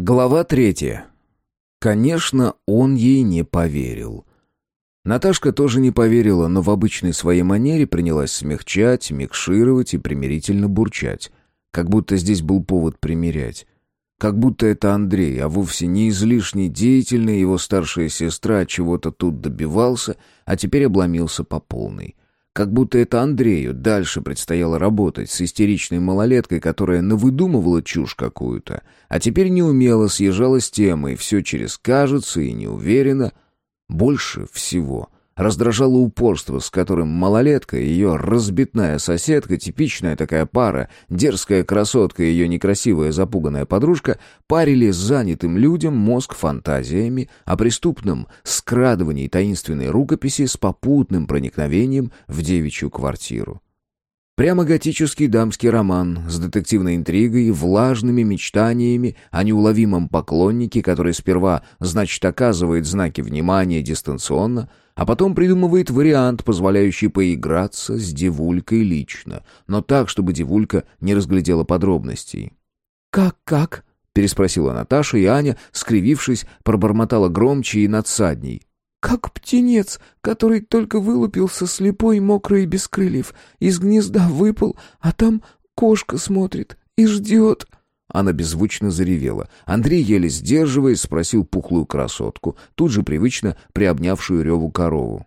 Глава третья. Конечно, он ей не поверил. Наташка тоже не поверила, но в обычной своей манере принялась смягчать, микшировать и примирительно бурчать. Как будто здесь был повод примирять. Как будто это Андрей, а вовсе не излишне деятельная его старшая сестра чего-то тут добивался, а теперь обломился по полной. Как будто это Андрею дальше предстояло работать с истеричной малолеткой, которая навыдумывала чушь какую-то, а теперь неумело съезжала с темы, и все через «кажется» и неуверенно. Больше всего Раздражало упорство, с которым малолетка и ее разбитная соседка, типичная такая пара, дерзкая красотка и ее некрасивая запуганная подружка, парили занятым людям мозг фантазиями о преступном скрадывании таинственной рукописи с попутным проникновением в девичью квартиру. Прямо готический дамский роман с детективной интригой влажными мечтаниями о неуловимом поклоннике, который сперва, значит, оказывает знаки внимания дистанционно, а потом придумывает вариант, позволяющий поиграться с девулькой лично, но так, чтобы девулька не разглядела подробностей. «Как-как?» — переспросила Наташа, и Аня, скривившись, пробормотала громче и надсадней. Как птенец, который только вылупился слепой, мокрый и без крыльев, из гнезда выпал, а там кошка смотрит и ждет. Она беззвучно заревела. Андрей, еле сдерживаясь, спросил пухлую красотку, тут же привычно приобнявшую реву корову.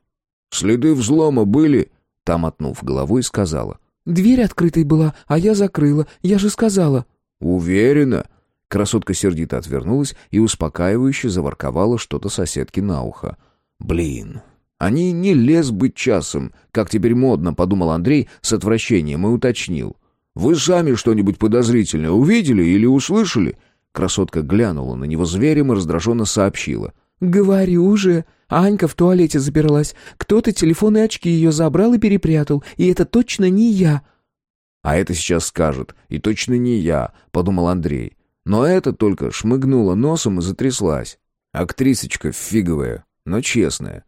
«Следы взлома были?» Там, отнув головой, сказала. «Дверь открытой была, а я закрыла. Я же сказала». «Уверена?» Красотка сердито отвернулась и успокаивающе заворковала что-то соседке на ухо. Блин, они не лез быть часом, как теперь модно, подумал Андрей с отвращением и уточнил. Вы сами что-нибудь подозрительное увидели или услышали? Красотка глянула на него зверем и раздраженно сообщила. «Говорю же, Анька в туалете запиралась. Кто-то телефон и очки ее забрал и перепрятал, и это точно не я». «А это сейчас скажет, и точно не я», — подумал Андрей. Но это только шмыгнула носом и затряслась. Актрисочка фиговая, но честная.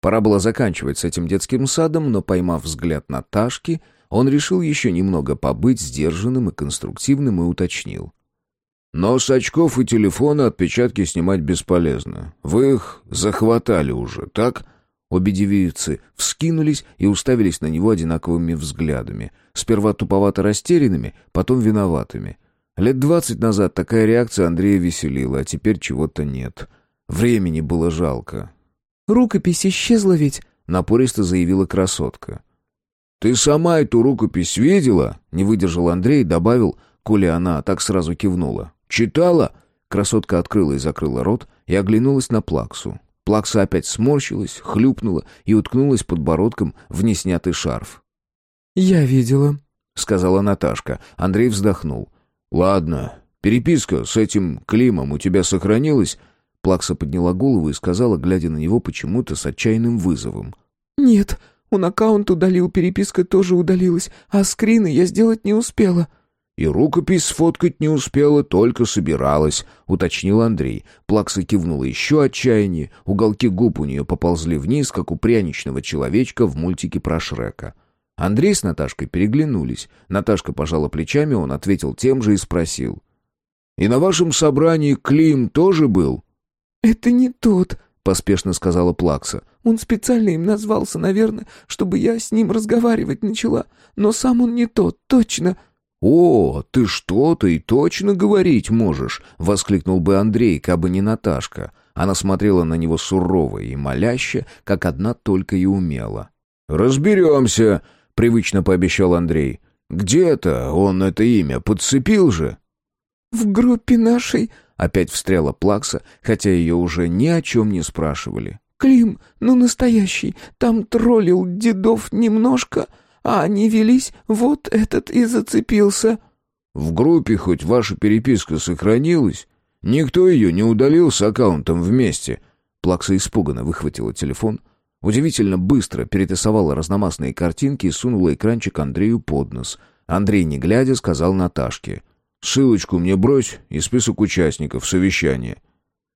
Пора было заканчивать с этим детским садом, но, поймав взгляд Наташки, он решил еще немного побыть сдержанным и конструктивным и уточнил. «Но с очков и телефона отпечатки снимать бесполезно. Вы их захватали уже, так?» Обе девицы вскинулись и уставились на него одинаковыми взглядами. Сперва туповато растерянными, потом виноватыми. Лет двадцать назад такая реакция Андрея веселила, а теперь чего-то нет. Времени было жалко. «Рукопись исчезла ведь», — напористо заявила красотка. «Ты сама эту рукопись видела?» — не выдержал Андрей и добавил, коли она так сразу кивнула. «Читала?» Красотка открыла и закрыла рот и оглянулась на Плаксу. Плакса опять сморщилась, хлюпнула и уткнулась подбородком в неснятый шарф. «Я видела», — сказала Наташка. Андрей вздохнул. «Ладно, переписка с этим Климом у тебя сохранилась?» Плакса подняла голову и сказала, глядя на него почему-то с отчаянным вызовом. «Нет, он аккаунт удалил, переписка тоже удалилась, а скрины я сделать не успела». «И рукопись сфоткать не успела, только собиралась», — уточнил Андрей. Плакса кивнула еще отчаяние, уголки губ у нее поползли вниз, как у пряничного человечка в мультике про Шрека. Андрей с Наташкой переглянулись. Наташка пожала плечами, он ответил тем же и спросил. «И на вашем собрании Клим тоже был?» «Это не тот», — поспешно сказала Плакса. «Он специально им назвался, наверное, чтобы я с ним разговаривать начала. Но сам он не тот, точно». «О, ты что-то и точно говорить можешь!» — воскликнул бы Андрей, кабы не Наташка. Она смотрела на него сурово и моляще, как одна только и умела. «Разберемся!» — привычно пообещал Андрей. «Где-то он это имя подцепил же!» «В группе нашей...» Опять встряла Плакса, хотя ее уже ни о чем не спрашивали. «Клим, ну настоящий, там троллил дедов немножко, а они велись, вот этот и зацепился». «В группе хоть ваша переписка сохранилась? Никто ее не удалил с аккаунтом вместе?» Плакса испуганно выхватила телефон, удивительно быстро перетасовала разномастные картинки и сунула экранчик Андрею под нос. Андрей, не глядя, сказал Наташке. Ссылочку мне брось и список участников совещания».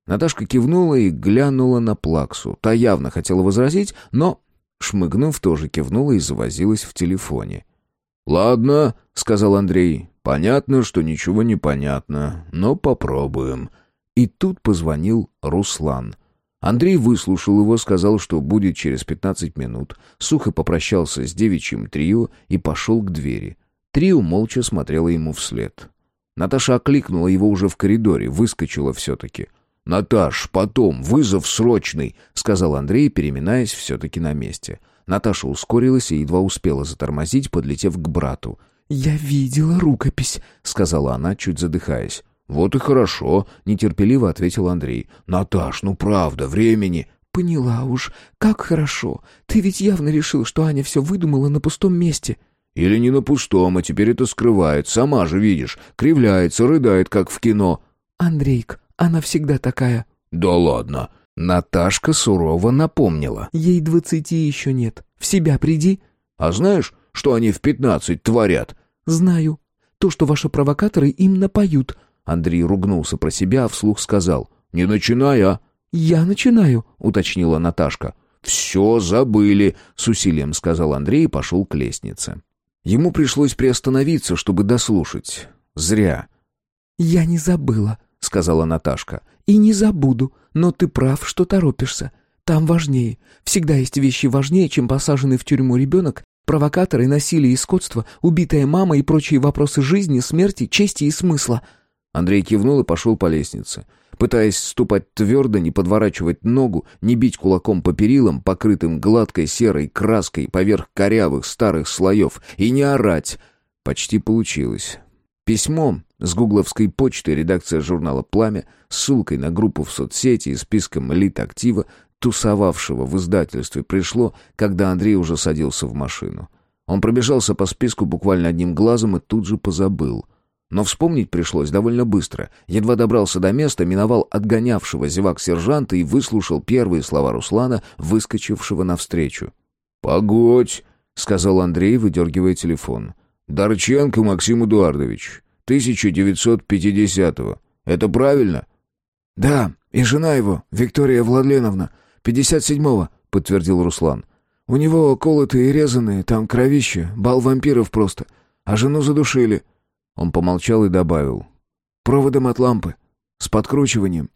Наташка кивнула и глянула на Плаксу. Та явно хотела возразить, но, шмыгнув, тоже кивнула и завозилась в телефоне. «Ладно», — сказал Андрей. «Понятно, что ничего не понятно, но попробуем». И тут позвонил Руслан. Андрей выслушал его, сказал, что будет через пятнадцать минут, сухо попрощался с девичьим трио и пошел к двери. Трио молча смотрела ему вслед. Наташа окликнула его уже в коридоре, выскочила все-таки. «Наташ, потом, вызов срочный», — сказал Андрей, переминаясь все-таки на месте. Наташа ускорилась и едва успела затормозить, подлетев к брату. «Я видела рукопись», — сказала она, чуть задыхаясь. «Вот и хорошо», — нетерпеливо ответил Андрей. «Наташ, ну правда, времени...» «Поняла уж. Как хорошо. Ты ведь явно решил, что Аня все выдумала на пустом месте». «Или не на пустом, а теперь это скрывает. Сама же видишь. Кривляется, рыдает, как в кино». «Андрейк, она всегда такая». «Да ладно». Наташка сурово напомнила. «Ей двадцати еще нет. В себя приди». «А знаешь, что они в пятнадцать творят?» «Знаю. То, что ваши провокаторы им напоют». Андрей ругнулся про себя, а вслух сказал. «Не начинай, а?» «Я начинаю», — уточнила Наташка. «Все забыли», — с усилием сказал Андрей и пошел к лестнице. Ему пришлось приостановиться, чтобы дослушать. Зря. «Я не забыла», — сказала Наташка. «И не забуду, но ты прав, что торопишься. Там важнее. Всегда есть вещи важнее, чем посаженный в тюрьму ребенок, провокаторы, насилие и скотство, убитая мама и прочие вопросы жизни, смерти, чести и смысла». Андрей кивнул и пошел по лестнице. Пытаясь ступать твердо, не подворачивать ногу, не бить кулаком по перилам, покрытым гладкой серой краской поверх корявых старых слоев, и не орать. Почти получилось. Письмо с гугловской почты редакция журнала «Пламя» с ссылкой на группу в соцсети и списком элит актива, тусовавшего в издательстве, пришло, когда Андрей уже садился в машину. Он пробежался по списку буквально одним глазом и тут же позабыл. Но вспомнить пришлось довольно быстро. Едва добрался до места, миновал отгонявшего зевак сержанта и выслушал первые слова Руслана, выскочившего навстречу. «Погодь», — сказал Андрей, выдергивая телефон. «Дорченко Максим Эдуардович, 1950-го. Это правильно?» «Да, и жена его, Виктория Владленовна, 57-го», — подтвердил Руслан. «У него колотые и резаные, там кровище, бал вампиров просто. А жену задушили». Он помолчал и добавил. «Проводом от лампы. С подкручиванием.